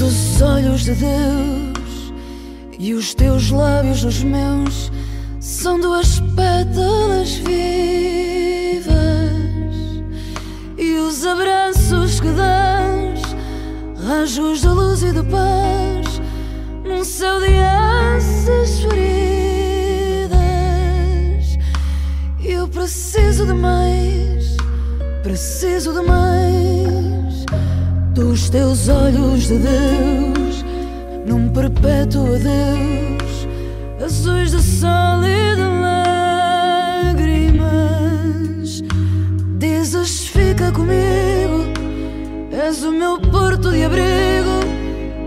Os olhos de Deus e os teus lábios nos meus são duas pétalas vivas e os abraços que dás, rajos de luz e de paz num céu de asas feridas. Eu preciso de mais, preciso de mais dos teus olhos de Deus num perpétuo adeus, azuis de sol e de lágrimas. Dizes fica comigo, és o meu porto de abrigo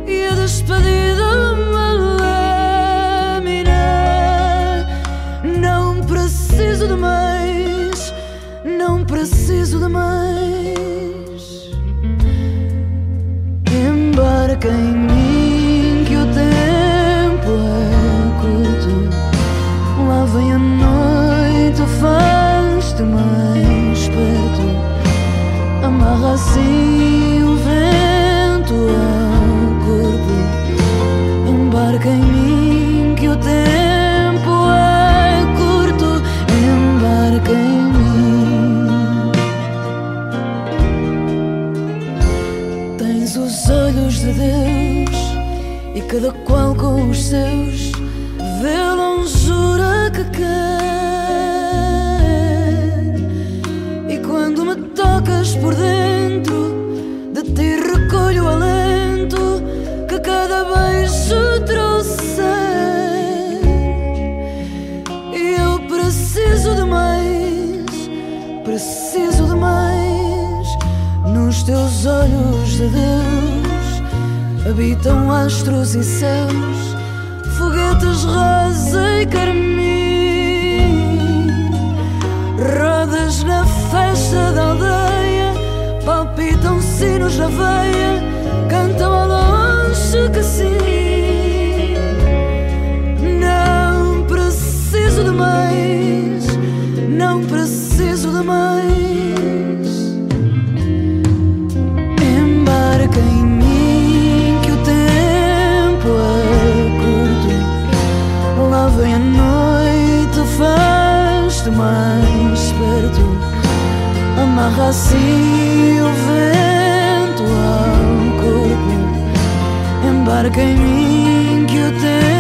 e a despedida uma lâmina. Não preciso de mais, não preciso de mais. Embarca em mim que o tempo é curto. Lá vem a noite, faz-te mais perto. Amarra assim seus vê a longura que quer. E quando me tocas por dentro, de ti recolho o alento que cada beijo trouxer. E eu preciso de mais, preciso de mais. Nos teus olhos de Deus habitam astros e céus, foguetes rosa e carmim. Rodas na festa da aldeia, palpitam sinos na veia, cantam ao longe que sim. Não preciso de mais, não preciso de mais. Amarra assim o vento ao corpo. Embarca em mim que o tempo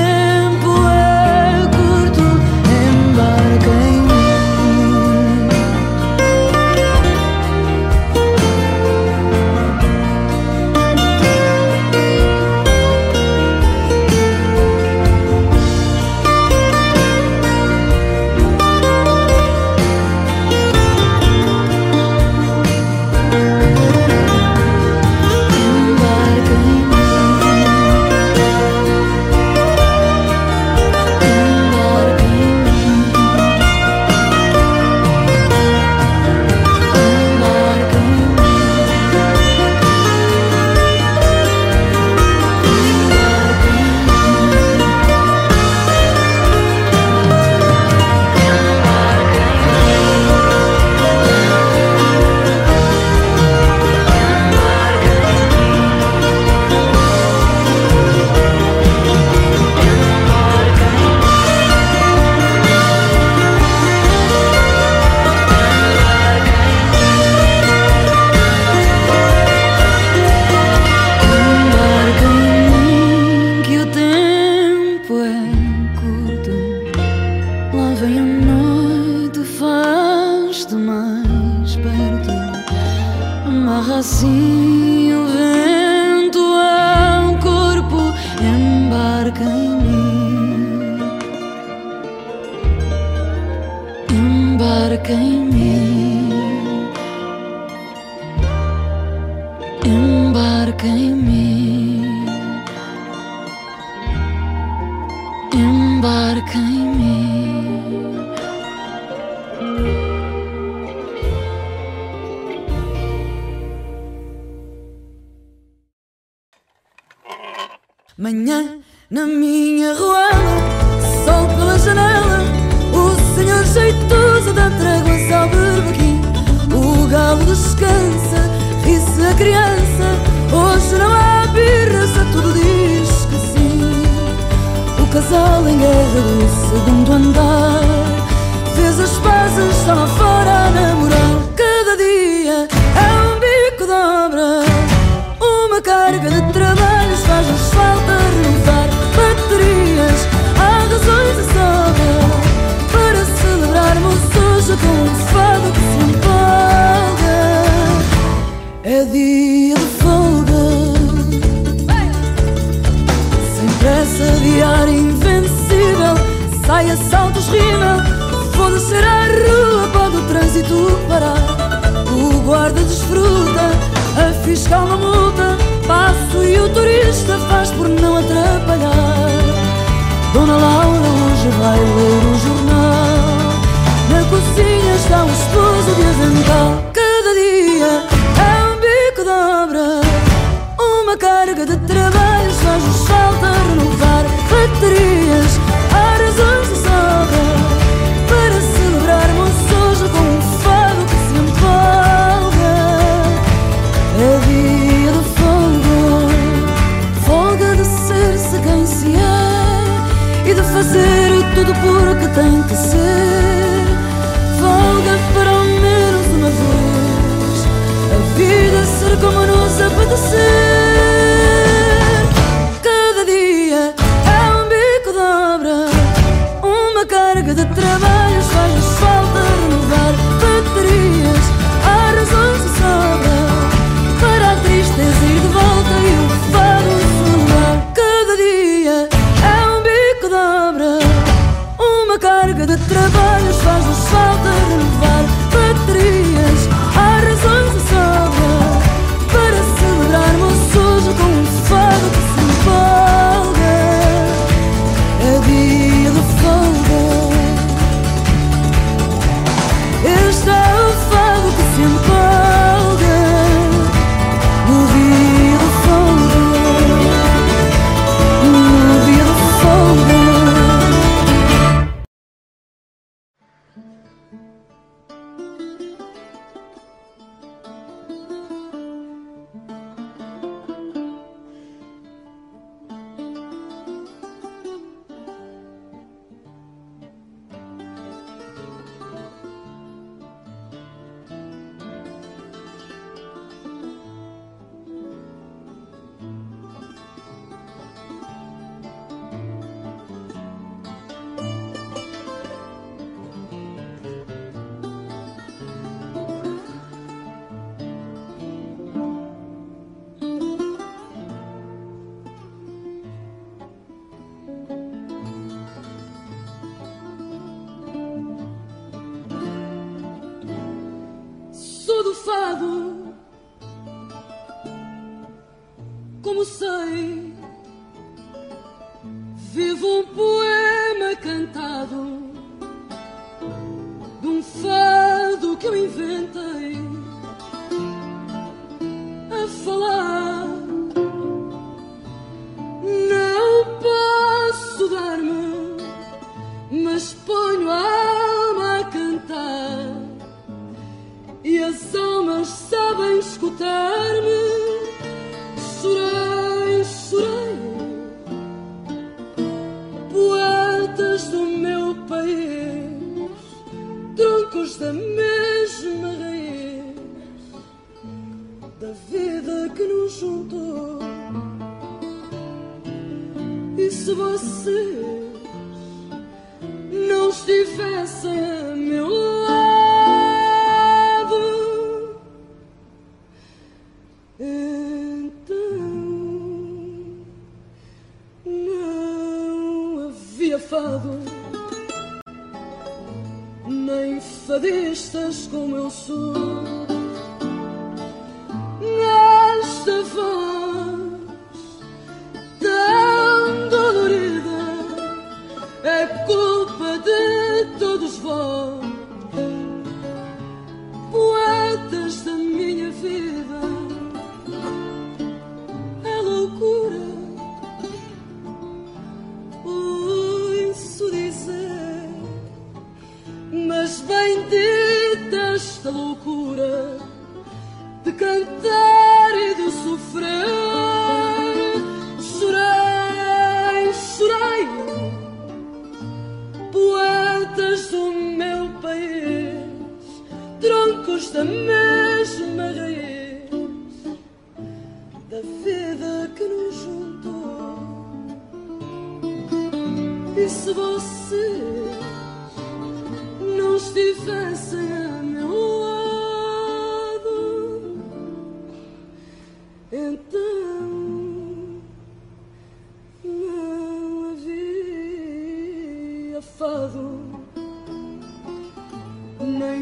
não é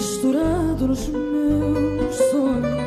feito só por mim.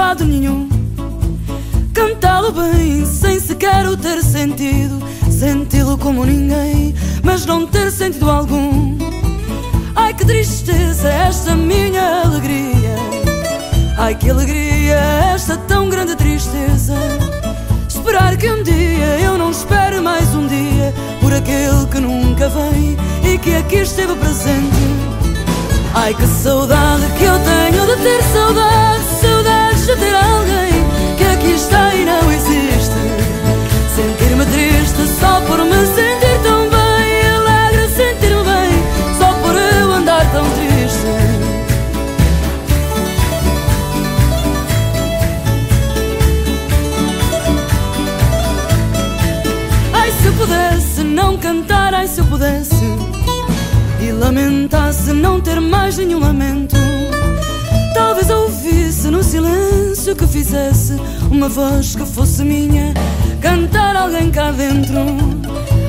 Fado nenhum. Cantá-lo bem, sem sequer o ter sentido. Senti-lo como ninguém, mas não ter sentido algum. Ai que tristeza esta minha alegria. Ai que alegria esta tão grande tristeza. Esperar que um dia eu não espere mais um dia por aquele que nunca vem e que aqui esteve presente. Ai que saudade que eu tenho de ter saudade, ter alguém que aqui está e não existe. Sentir-me triste só por me sentir tão bem, alegre sentir-me bem só por eu andar tão triste. Ai se eu pudesse não cantar, ai se eu pudesse E lamentasse não ter mais nenhum lamento no silêncio que fizesse uma voz que fosse minha cantar alguém cá dentro.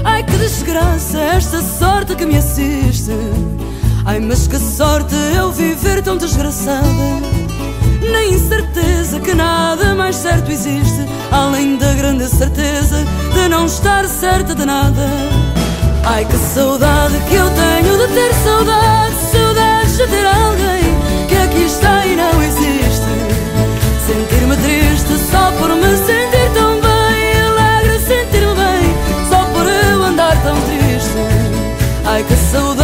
Ai que desgraça esta sorte que me assiste. Ai mas que sorte eu viver tão desgraçada. Na incerteza que nada mais certo existe, além da grande certeza de não estar certa de nada. Ai que saudade que eu tenho de ter saudade, saudades de ter alguém Por me sentir tão bem, alegre, sentir-me bem Só por eu andar tão triste. Ai que saudade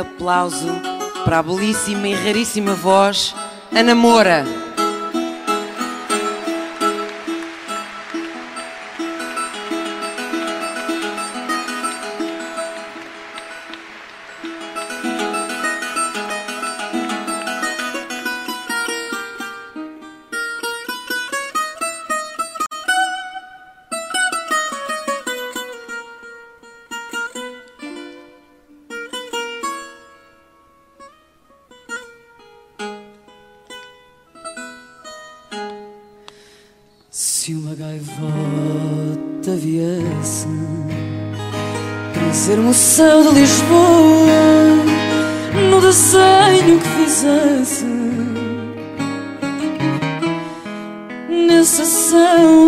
aplauso para a belíssima e raríssima voz Ana Moura. Céu de Lisboa no desenho que fizesse. Nessa céu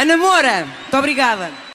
Ana Moura, muito obrigada.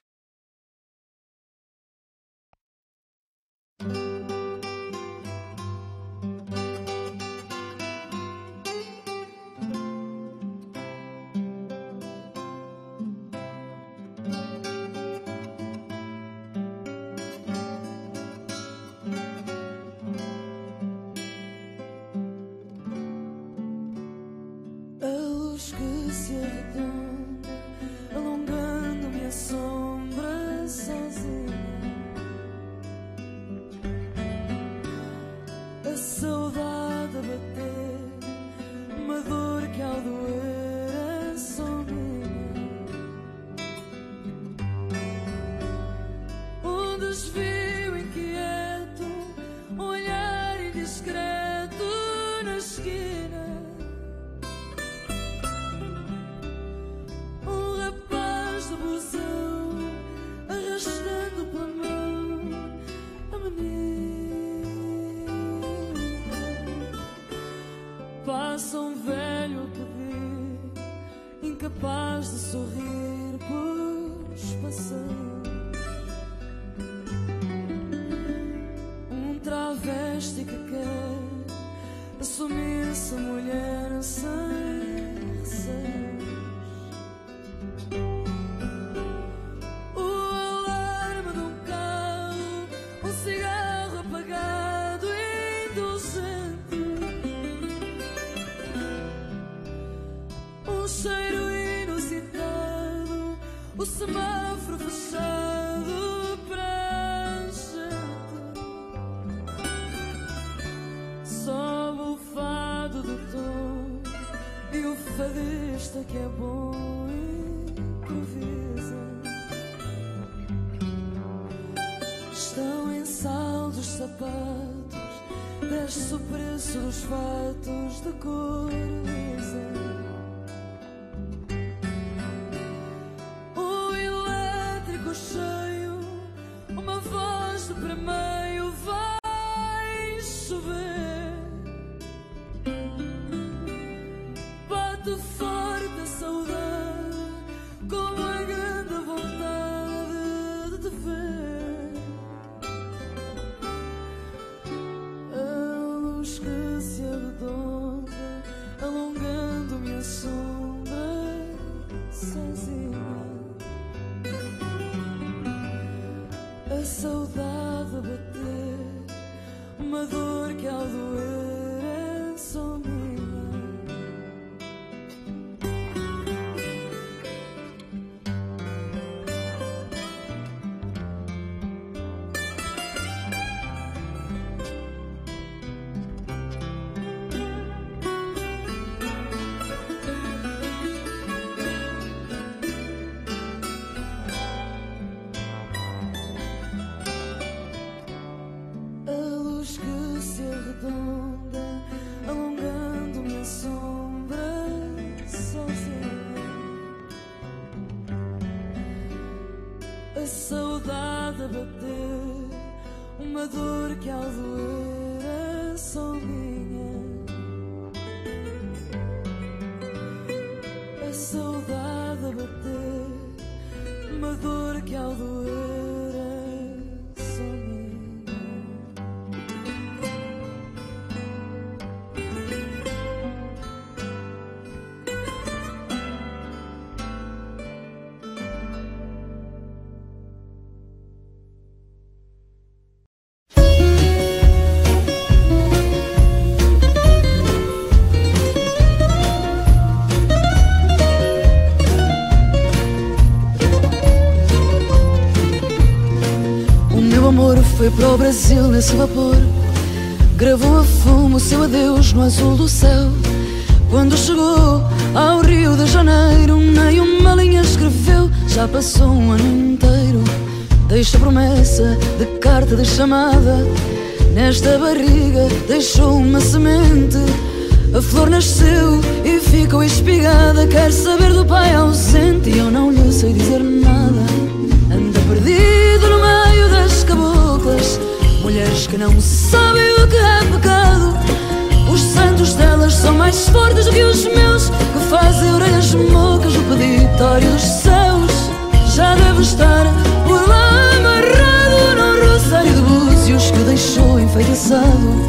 A saudade a bater, uma dor que ao doer é só minha. A saudade a bater, uma dor que ao doer foi para o Brasil nesse vapor. Gravou a fumo o seu adeus no azul do céu. Quando chegou ao Rio de Janeiro, nem uma linha escreveu. Já passou um ano inteiro. Deixa promessa de carta de chamada. Nesta barriga deixou uma semente. A flor nasceu e ficou espigada. Quer saber do pai ausente e eu não lhe sei dizer nada. Anda perdido no meio caboclas Mulheres que não sabem o que é pecado. Os santos delas são mais fortes do que os meus Que fazem orelhas mocas no peditório dos céus Já deve estar por lá amarrado No rosário de búzios que o deixou enfeitiçado.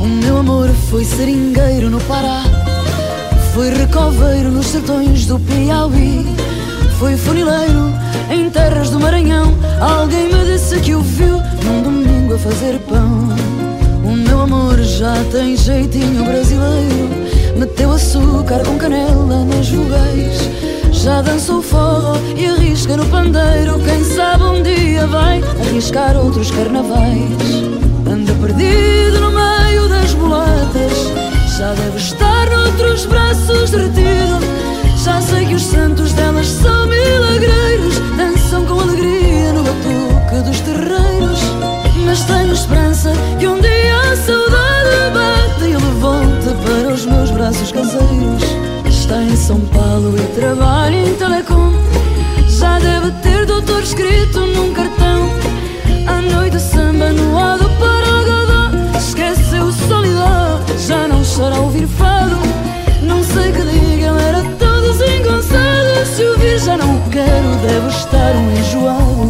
O meu amor foi seringueiro no Pará foi recoveiro nos sertões do Piauí Foi funileiro em terras do Maranhão Alguém me disse que o viu num domingo a fazer pão. O meu amor já tem jeitinho brasileiro. Meteu açúcar com canela nas vogais. Já dançou forró e arrisca no pandeiro. Quem sabe um dia vai arriscar outros carnavais. Anda perdido no meio das mulatas. Já deve estar noutros braços derretido. Já sei que os santos delas são dos terreiros Mas tenho esperança que um dia a saudade bate E ele volte para os meus braços caseiros. Está em São Paulo e trabalha em telecom. Já deve ter doutor escrito num cartão. À noite samba no lado para Godó. Esqueceu solidão, já não chora ouvir fado. Não sei que diga, ele era tão desengonçado Se o vir não quero, deve estar um enjoado.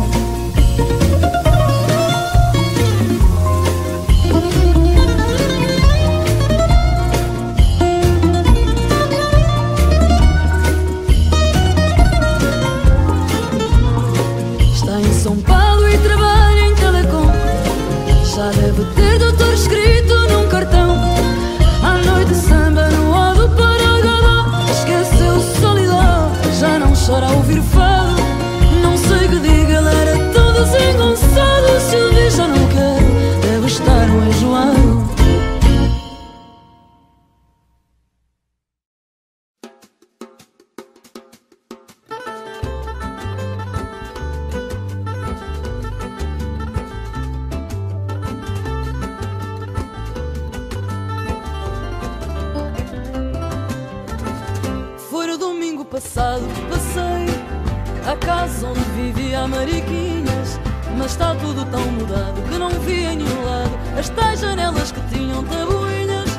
vivia a mariquinhas Mas está tudo tão mudado que não vi em nenhum lado As tais janelas que tinham tabuinhas.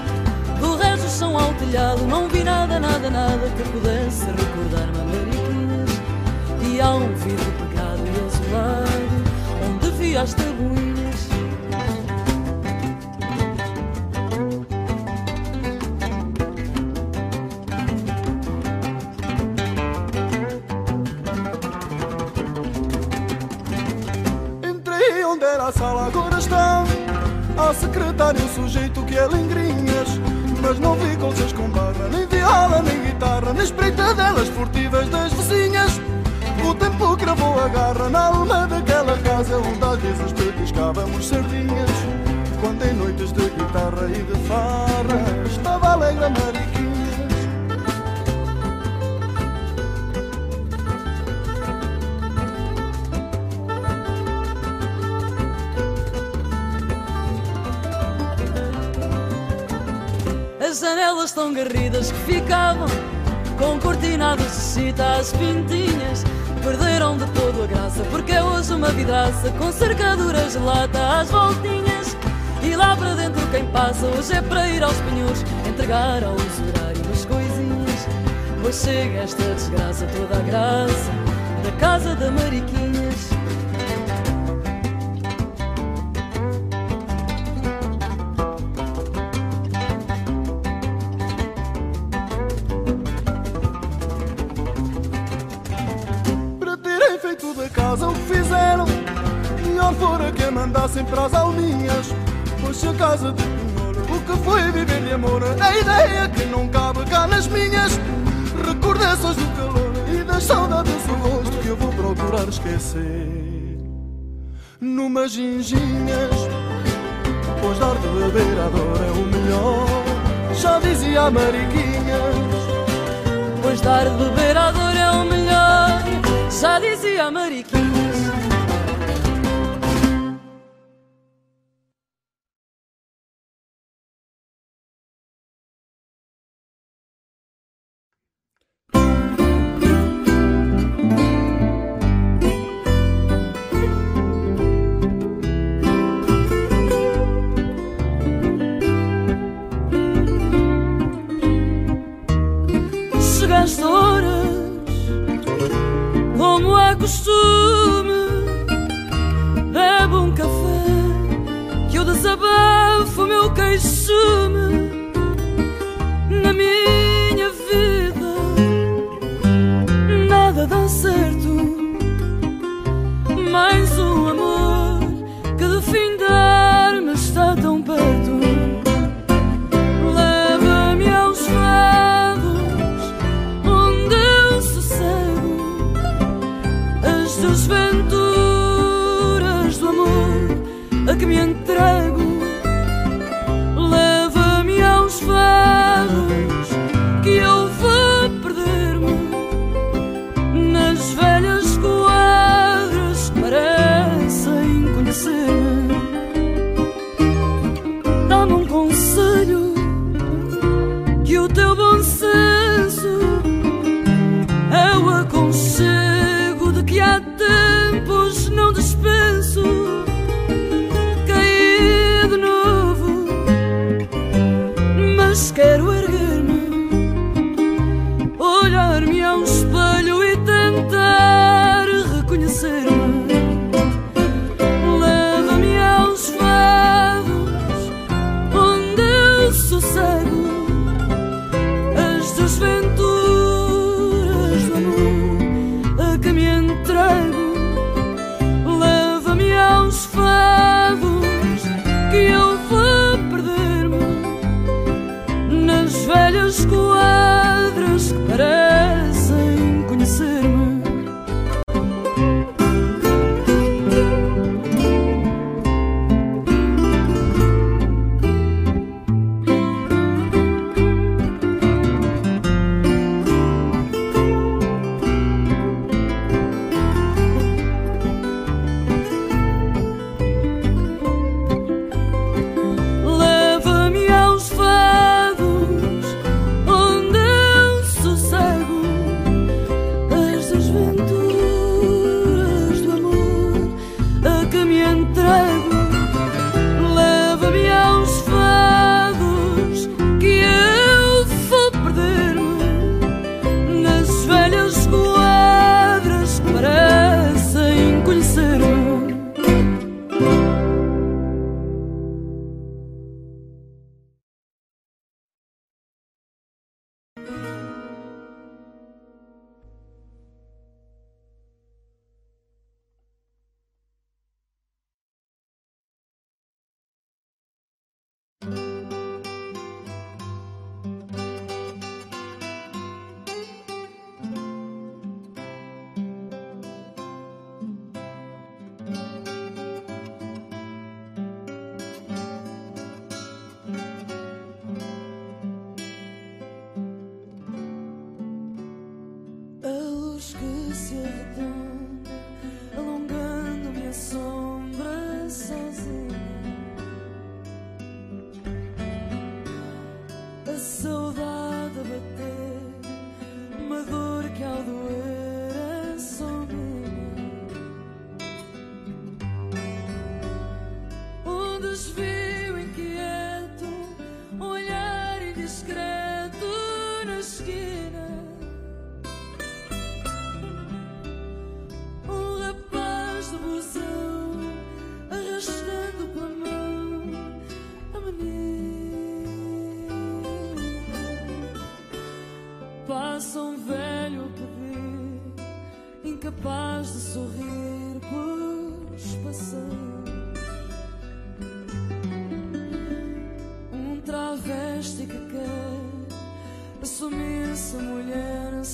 Do resto são ao telhado Não vi nada, nada, nada que pudesse recordar-me a mariquinhas. E há um vidro pegado e azulado Onde vi as tabuinhas. a sala agora está. Ao secretário um sujeito que é lingrinhas. Mas não vi coisas com barra, nem viola, nem guitarra, nem espreitadelas furtivas das vizinhas. O tempo cravou a garra na alma daquela casa onde às vezes petiscávamos sardinhas. Quando em noites de guitarra e de farra estava alegre a Maria. elas tão garridas que ficavam com cortinados de chita às pintinhas. Perderam de todo a graça, porque é hoje uma vidraça com cercaduras de lata às voltinhas. E lá para dentro quem passa hoje é para ir aos penhores, entregar ao usurário as coisinhas. Pois chega esta desgraça, toda a graça da casa da Mariquinhas. traz alminhas Pois a casa de penhor O que foi viver de amor A ideia que não cabe cá nas minhas. Recordações do calor E da saudade do rosto Que eu vou procurar esquecer. Numas ginginhas Pois dar de beber a dor é o melhor. Já dizia a mariquinhas Pois dar de beber a dor é o melhor. Já dizia a mariquinhas amor a que me entrego. Leva-me aos feios. deixaste que quer assumisse a mulher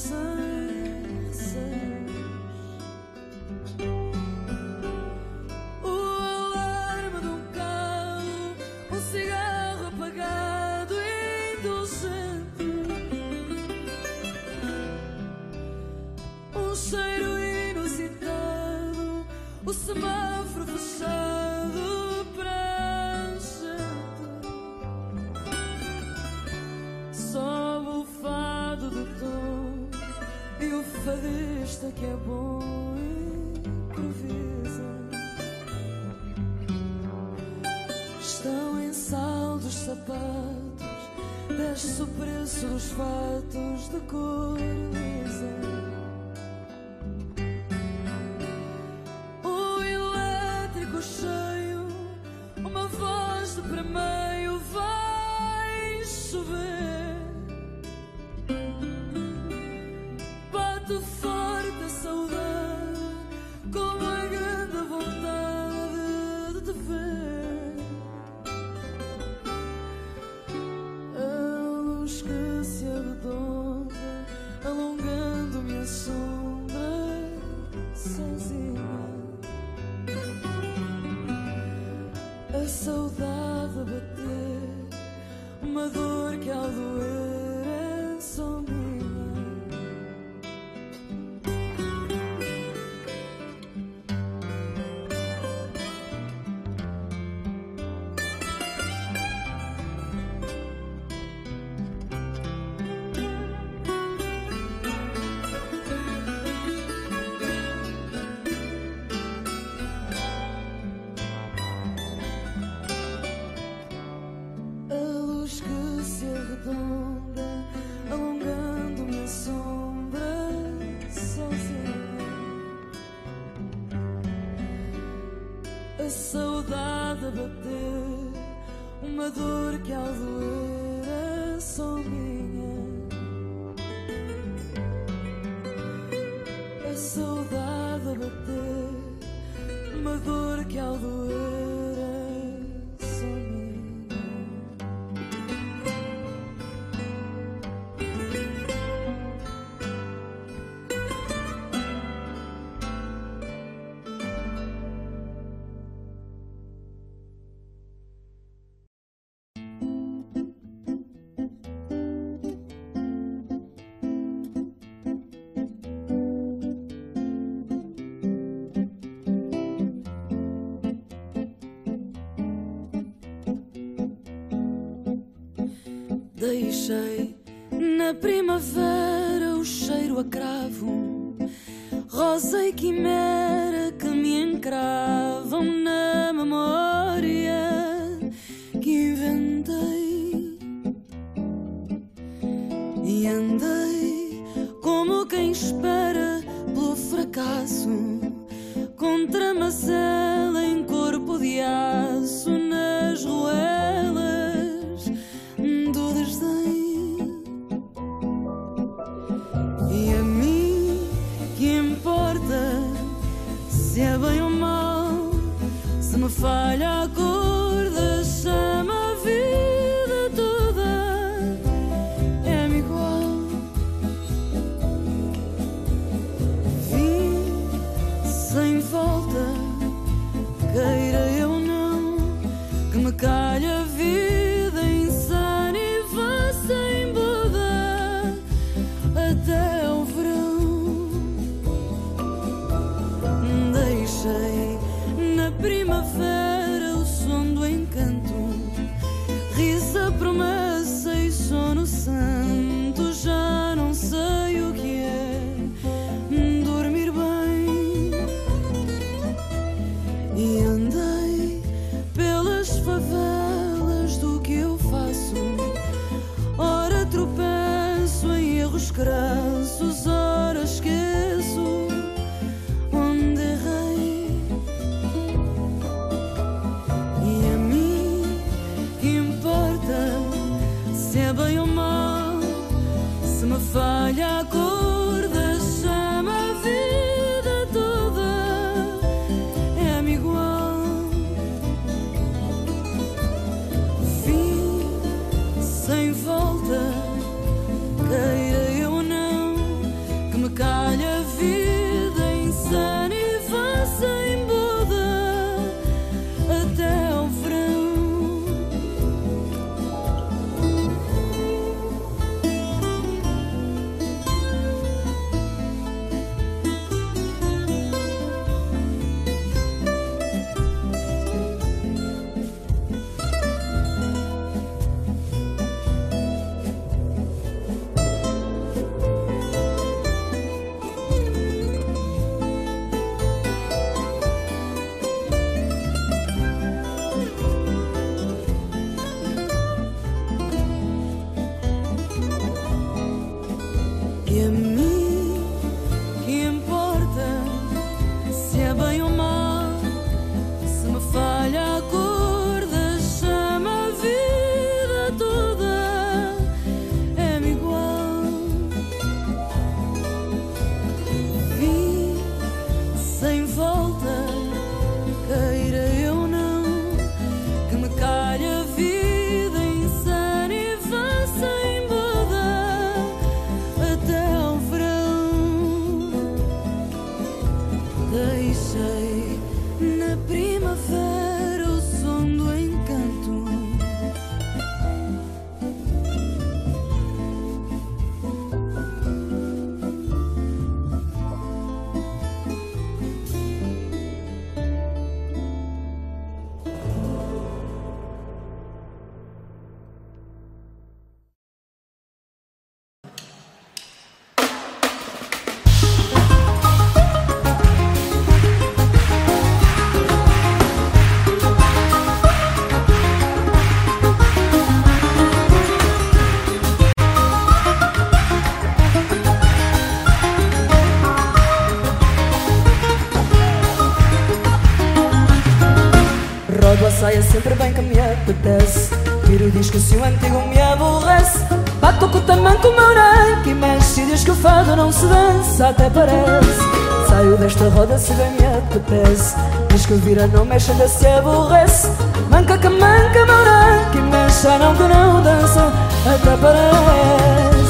uma dor que ao até parece. Saio desta roda se bem me apetece. Diz que vira, não mexe, ainda se aborrece. Manca que manca, moranca E mexa, não que não dança Até parece.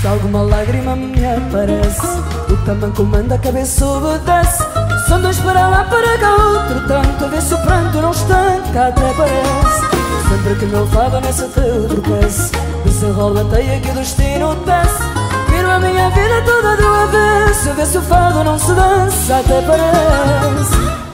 Se alguma lágrima me aparece O tamanco manda, a cabeça obedece dois para lá, para cá, outro tanto A ver se o pranto não estanca, até parece. Sempre que me levava nessa teu tropeço Desenrola a teia que o destino tece Viro a minha vida toda de uma vez A ver se o fado não se dança, até parece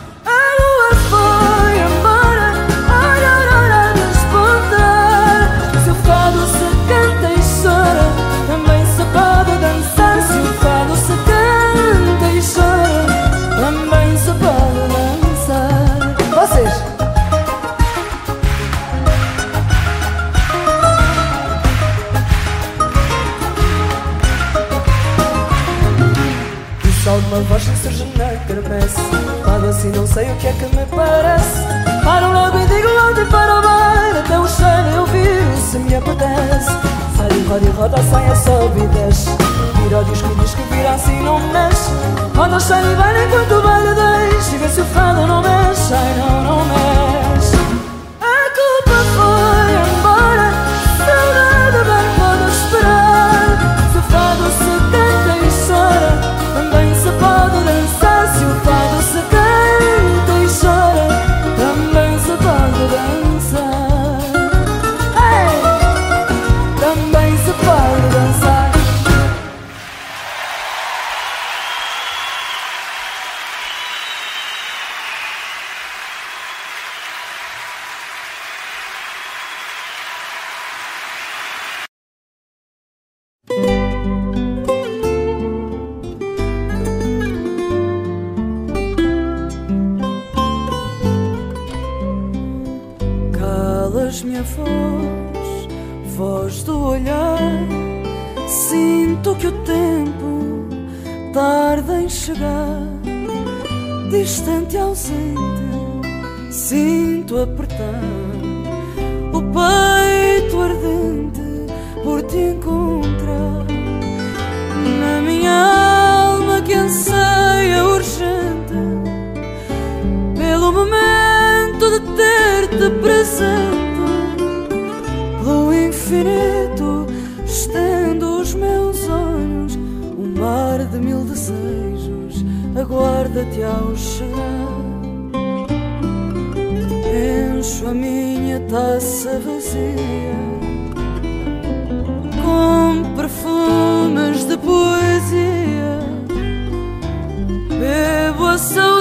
sei o que é que me parece. Paro logo e digo onde para o bar Até o cheiro eu viro se me apetece. Sai roda e roda, sai a sobe e Vira o disco, diz que vira assim não mexe. Roda o cheiro e vai enquanto o baile deixa E vê se o fado não mexe, ai não, não mexe so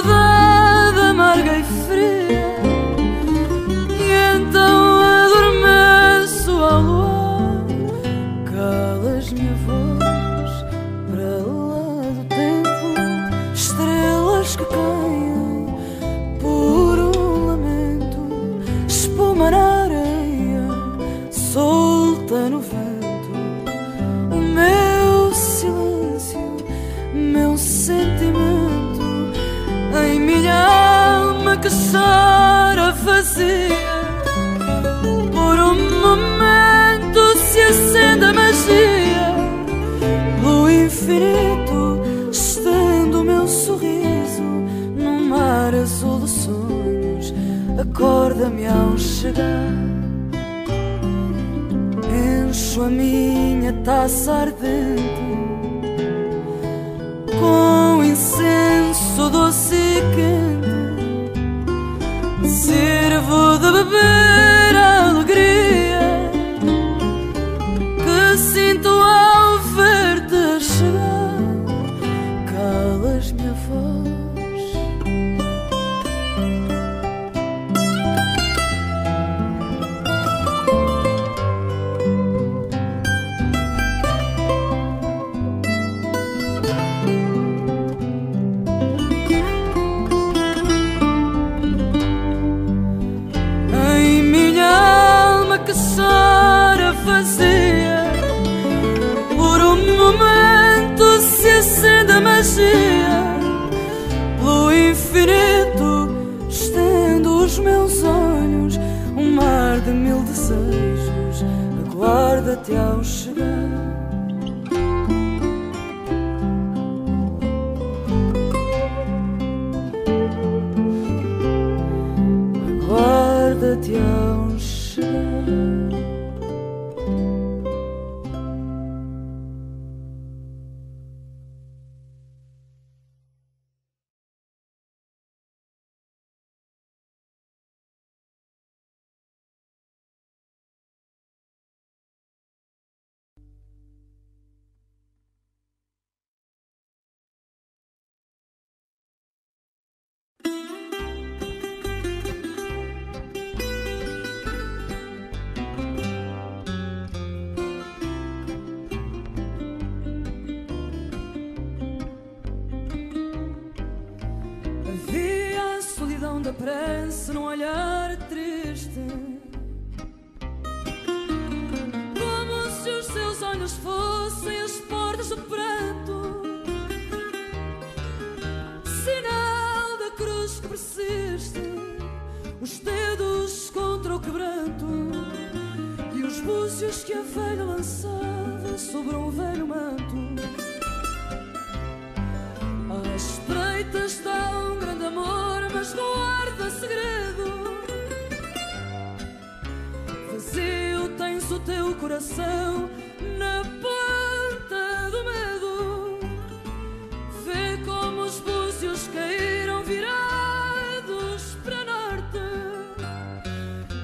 anjos caíram virados para norte.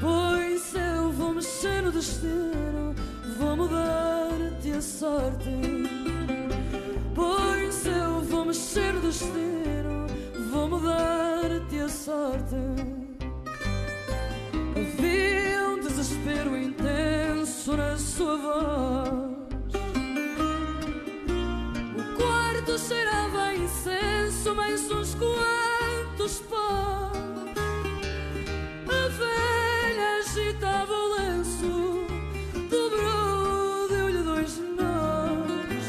Pois eu vou mexer no destino, vou mudar-te a sorte. Pois eu vou mexer no destino, vou mudar-te a sorte. Havia um desespero intenso na sua voz. O quarto será. Isso mais uns quantos pão A velha agitava o lenço Dobrou, deu-lhe dois nós.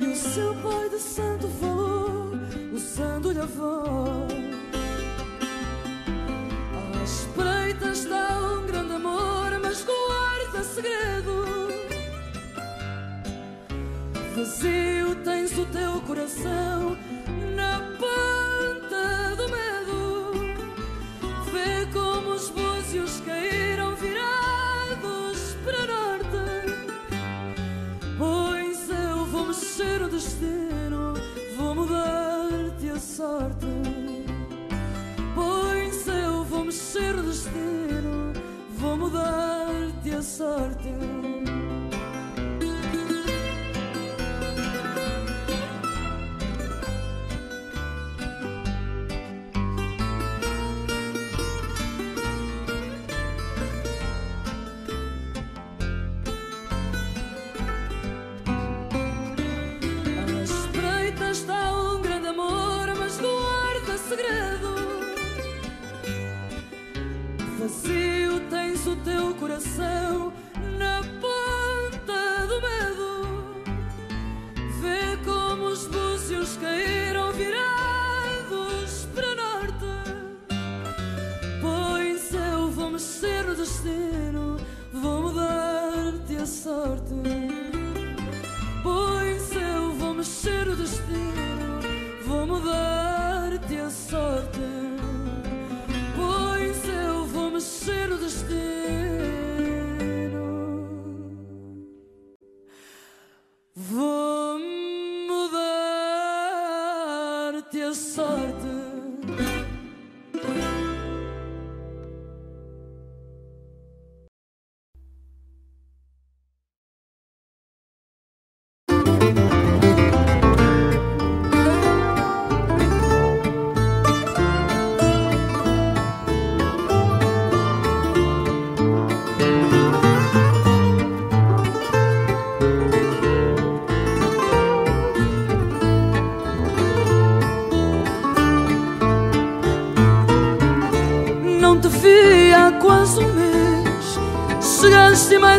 E o seu pai de santo falou Usando-lhe a voz. À espreita está um grande amor Mas guarda segredo. Vazio tens o teu coração destino, vou mudar-te a sorte. Pois eu vou mexer o destino, vou mudar-te a sorte. Teu coração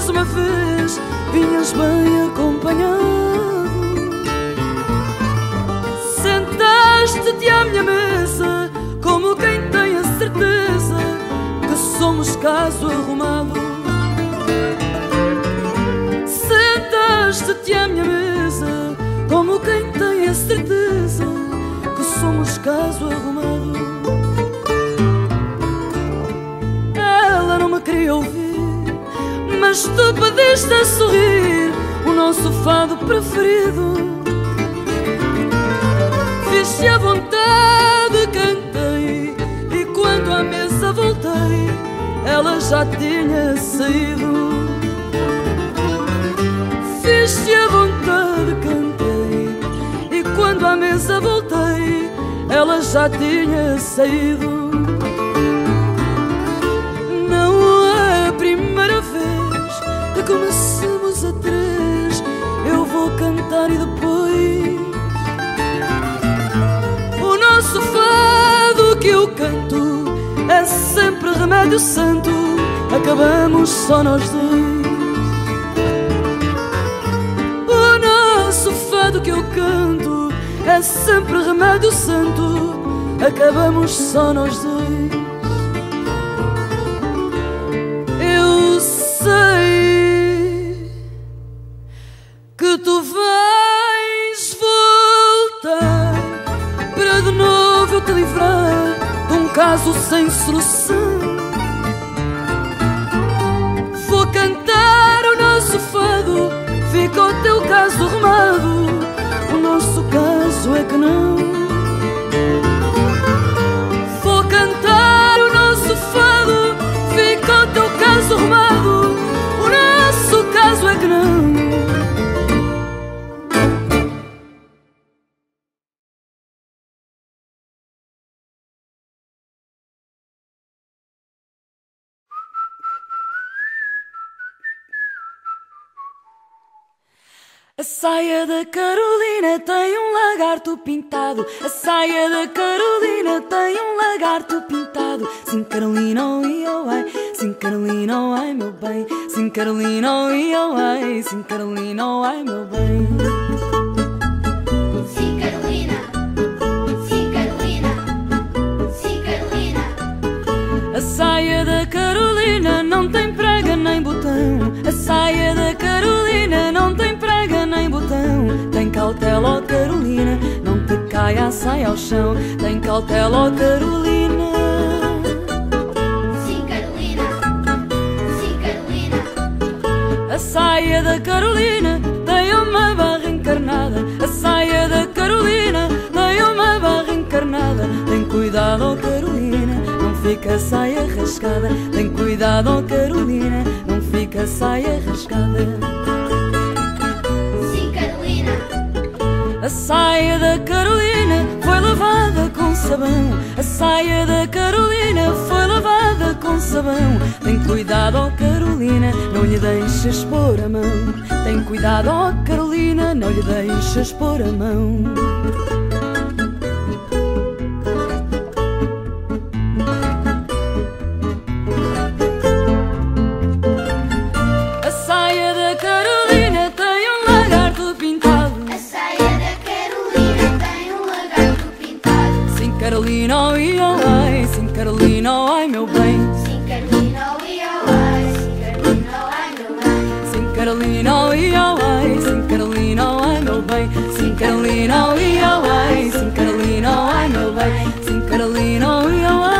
uma vez, vinhas bem acompanhado. Sentaste-te à minha mesa, como quem tem a certeza que somos caso arrumado. Sentaste-te à minha mesa, como quem tem a certeza que somos caso arrumado. Ela não me queria ouvir, mas tu pediste a sorrir o nosso fado preferido. Fiz-te à vontade, cantei, e quando à mesa voltei, ela já tinha saído. Fiz-te à vontade, cantei, e quando à mesa voltei, ela já tinha saído. É sempre remédio santo. Acabamos só nós dois. O nosso fado que eu canto é sempre remédio santo. Acabamos só nós dois. Caso saia da Carolina tem um lagarto pintado. A saia da Carolina tem um lagarto pintado. Sim, Carolina, oh, oh, ai. Sim, Carolina, oh, ai, meu bem. Sim, Carolina, oh, oh, ai. Sim, Carolina, oh, ai, meu bem. Sim, Carolina. Sim, Carolina. Sim, Carolina. A saia da Carolina não tem prega nem botão. A saia da Carolina não tem prega nem botão. Tem cautela, ó Carolina, saia, a saia ao chão. Tem cautela, ó Carolina. Sim, Carolina. Sim, Carolina. A saia da Carolina tem uma barra encarnada. A saia da Carolina tem uma barra encarnada. Tem cuidado, ó Carolina, não fica a saia rasgada. Tem cuidado, ó Carolina, não fica a saia rasgada. A saia da Carolina foi lavada com sabão. A saia da Carolina foi lavada com sabão. Tem cuidado, ó Carolina, não lhe deixes pôr a mão. Tem cuidado, ó Carolina, não lhe deixes pôr a mão. Carolina, ai, meu bem. Sim, Carolina, oh, ai. Sim, Carolina, ai, meu bem. Sim, Carolina, oh, ai, sim, Carolina, ai, meu bem. Sim, Carolina, oh, ai, sim, Carolina, ai, meu bem. Sim, Carolina, oh, ai,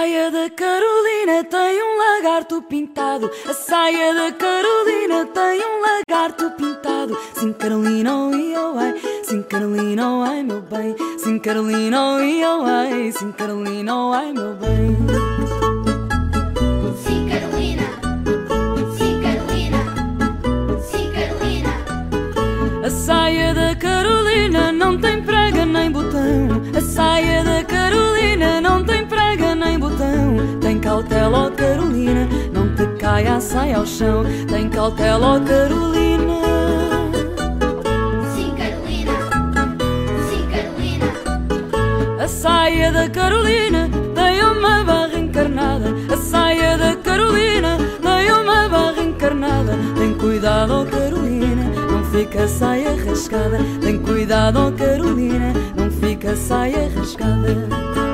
saia da Carolina tem um lagarto pintado. A saia da Carolina tem um lagarto pintado. Sim, Carolina, oh, oh, ai. Sim, Carolina, oh, ai, meu bem. Sim, Carolina, oh, oh, ai. Sim, Carolina, oh, ai, meu bem. Sim, Carolina. Sim, Carolina. Sim, Carolina. A saia da Carolina não tem prega não te caia a saia ao chão. Tem cautela, ó Carolina. Sim, Carolina. Sim, Carolina. A saia da Carolina tem uma barra encarnada. A saia da Carolina tem uma barra encarnada. Tem cuidado, ó Carolina, não fica a saia rasgada. Tem cuidado, ó Carolina, não fica a saia rasgada.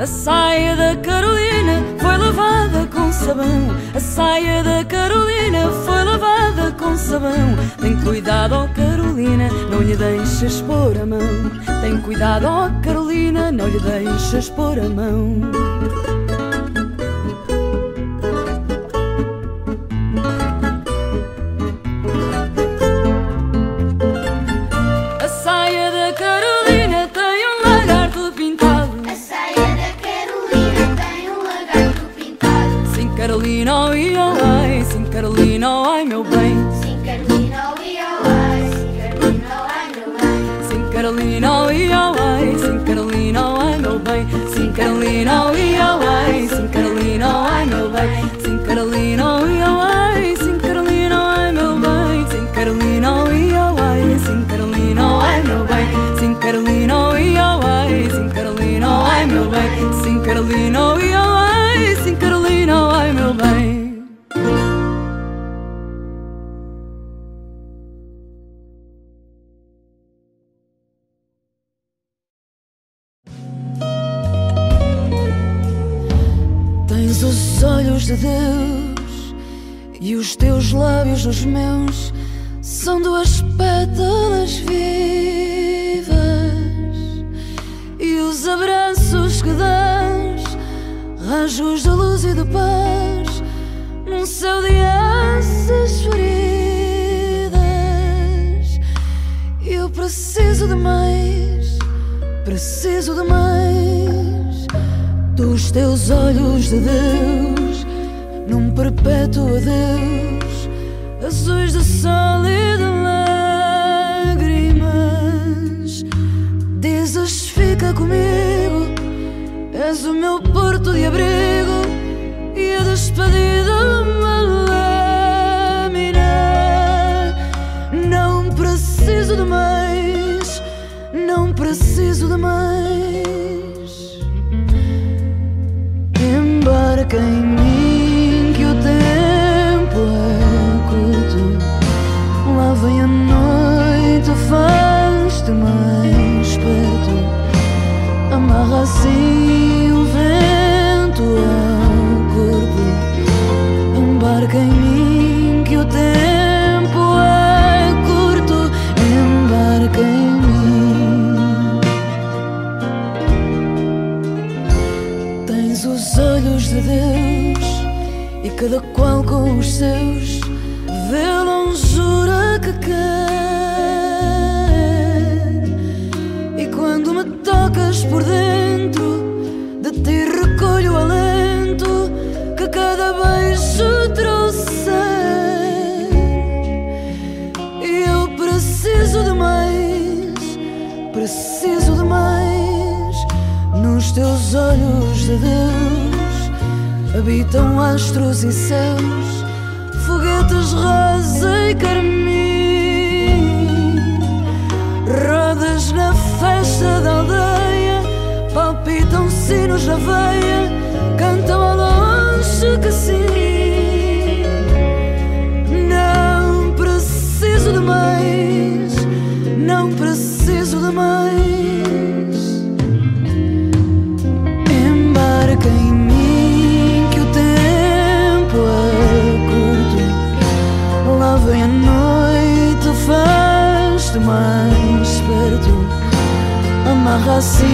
A saia da Carolina foi lavada com sabão. A saia da Carolina foi lavada com sabão. Tem cuidado, ó Carolina, não lhe deixes pôr a mão. Tem cuidado, ó Carolina, não lhe deixes pôr a mão. Teus lábios nos meus são duas pétalas vivas e os abraços que dás, rajos de luz e de paz num céu de asas feridas. Eu preciso de mais, preciso de mais dos teus olhos de Deus, num perpétuo adeus, és o meu porto de abrigo e a despedida uma lâmina. Não preciso de mais, não preciso de mais. Seus vê a longura que quer. E quando me tocas por dentro, de ti recolho o alento que cada beijo trouxer. E eu preciso de mais, preciso de mais. Nos teus olhos de Deus habitam astros e céus, foguetes rosa e carmim. Rodas na festa da aldeia, palpitam sinos na veia, cantam ao longe que sim. Não preciso de mais, não preciso de mais. agarra-se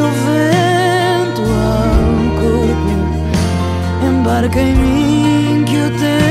o vento ao corpo. Embarca em mim que o tempo.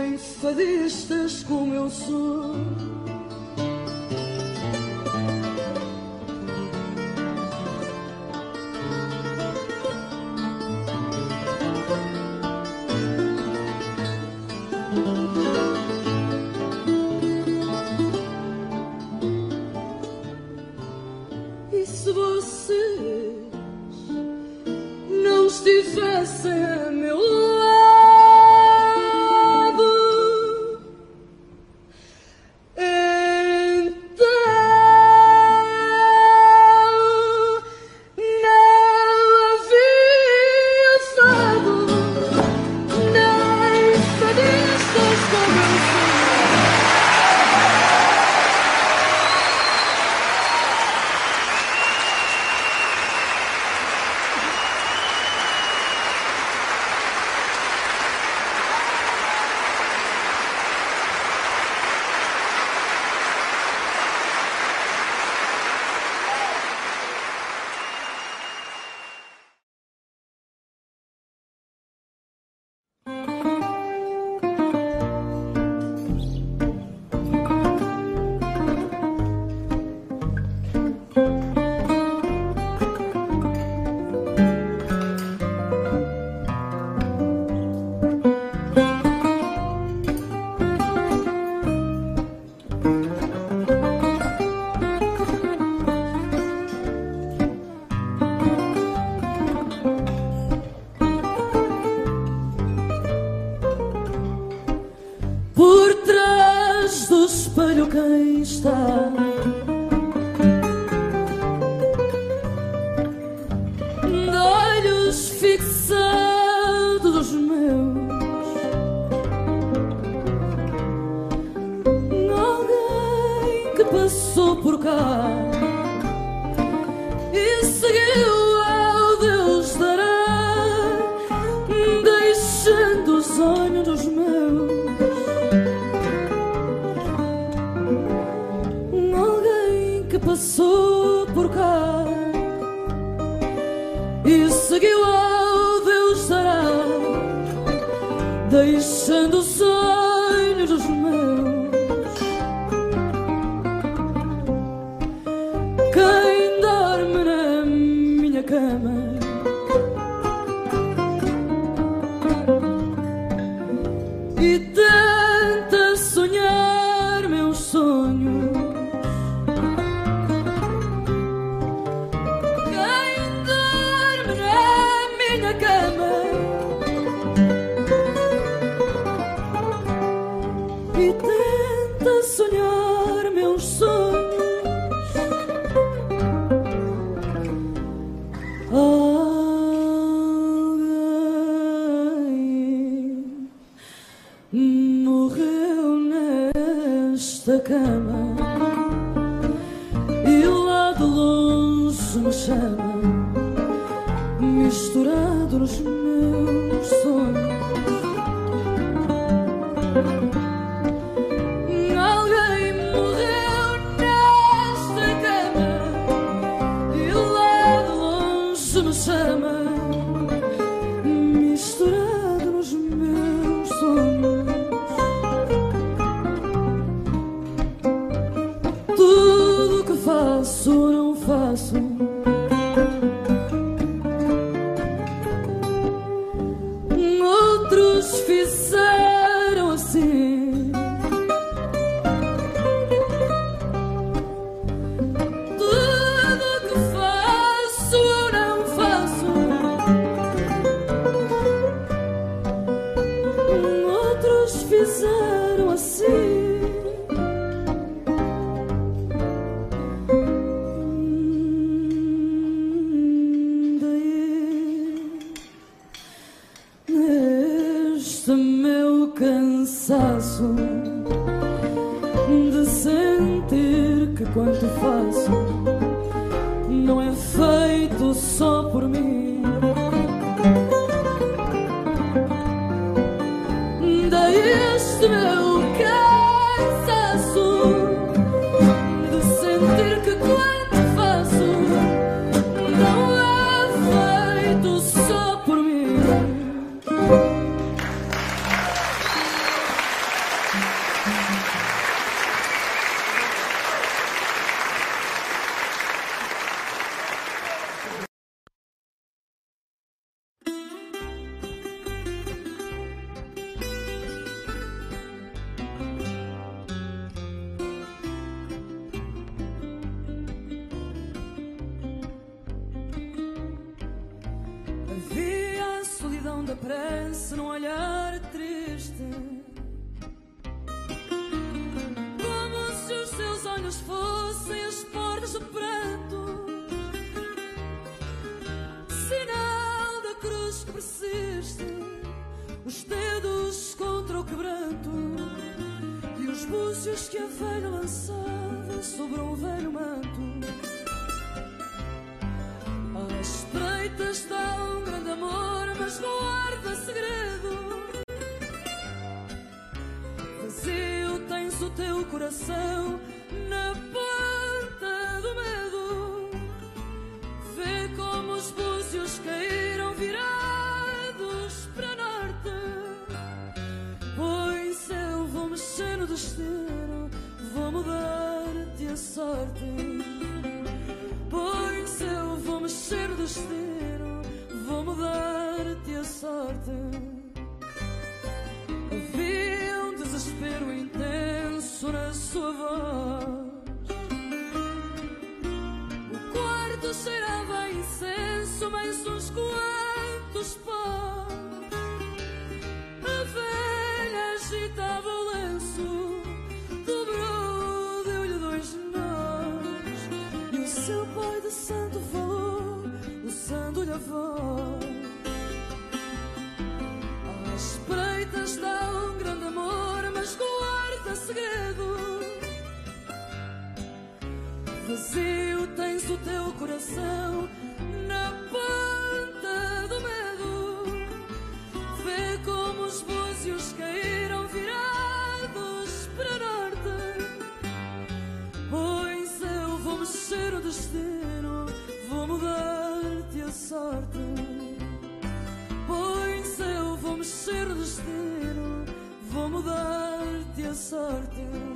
Nem fadistas como eu sou. vazio tens o teu coração na ponta do medo. Vê como os búzios caíram virados para norte. Pois eu vou mexer o destino, vou mudar-te a sorte. Pois eu vou mexer o destino, vou mudar-te a sorte.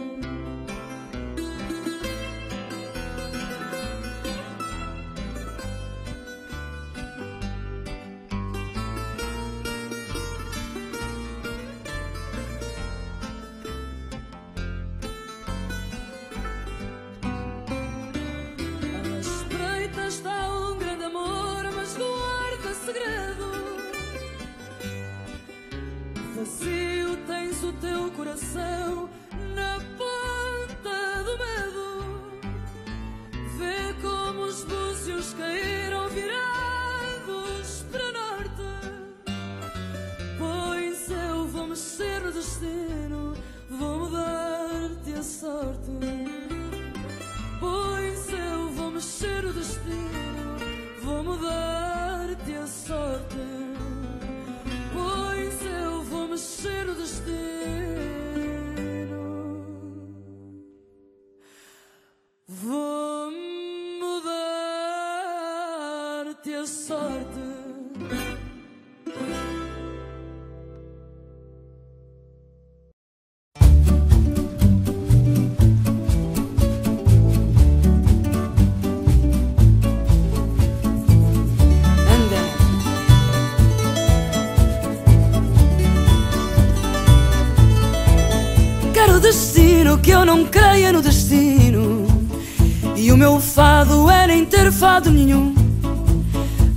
Fado nenhum.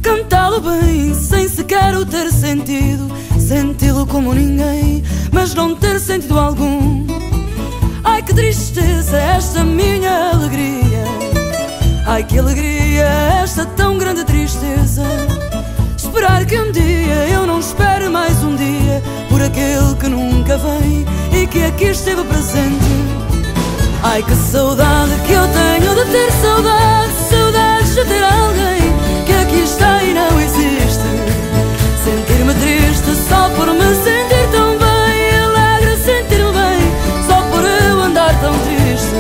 Cantá-lo bem, sem sequer o ter sentido. Senti-lo como ninguém, mas não ter sentido algum. Ai que tristeza esta minha alegria. Ai que alegria esta tão grande tristeza. Esperar que um dia eu não espere mais um dia por aquele que nunca vem e que aqui esteve presente. Ai que saudade que eu tenho de ter saudade, de ter alguém que aqui está e não existe. Sentir-me triste só por me sentir tão bem, alegre sentir-me bem só por eu andar tão triste.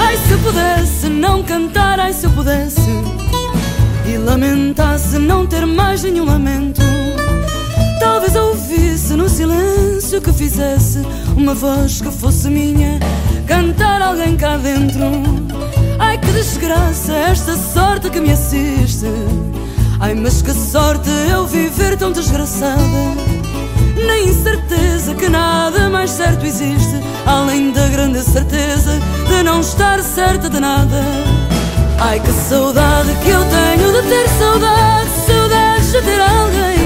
Ai se pudesse não cantar, ai se eu pudesse E lamentasse não ter mais nenhum lamento Talvez eu ouvisse no silêncio que fizesse Uma voz que fosse minha Cantar alguém cá dentro. Ai que desgraça esta sorte que me assiste. Ai mas que sorte eu viver tão desgraçada. Na incerteza que nada mais certo existe, além da grande certeza de não estar certa de nada. Ai que saudade que eu tenho de ter saudade, saudades de ter alguém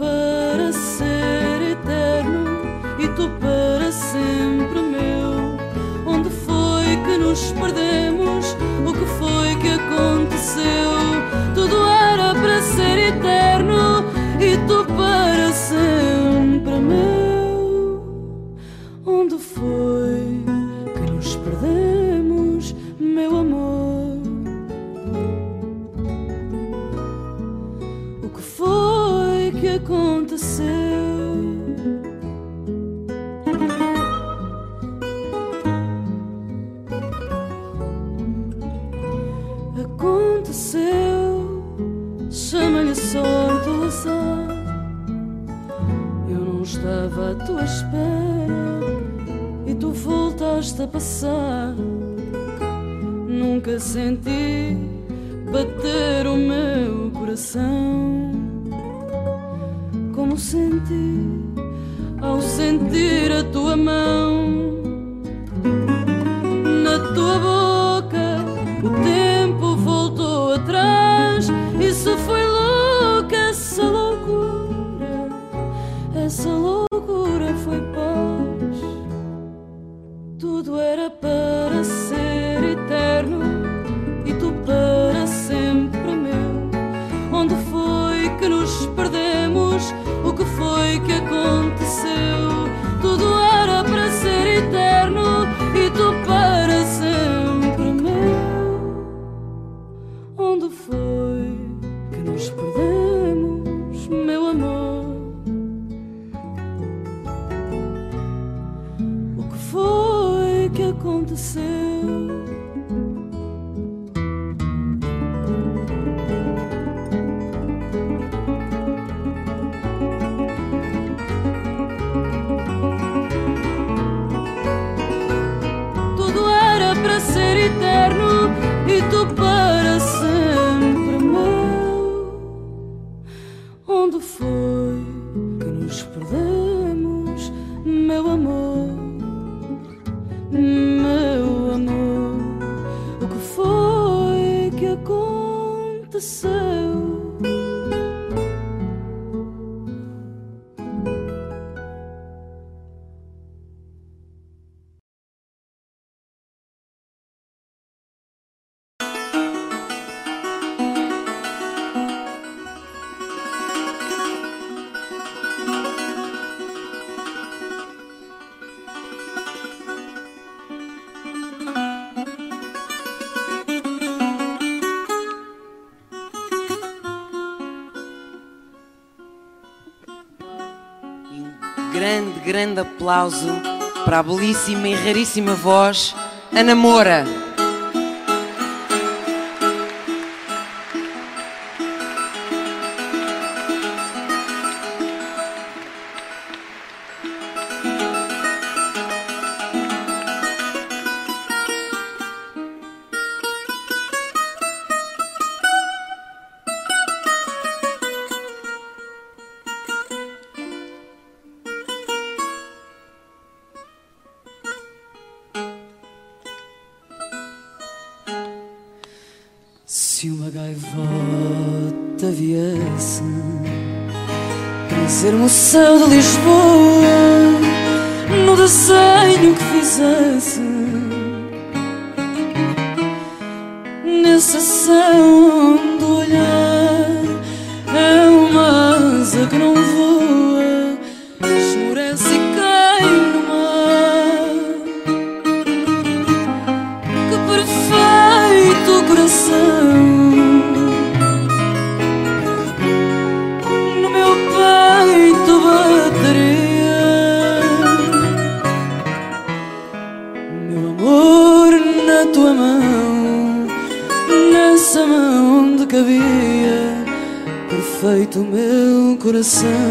put grande aplauso para a belíssima e raríssima voz Ana Moura. Se uma gaivota viesse trazer-me o céu de Lisboa no desenho que fizesse, nesse céu do olhar. Meu coração.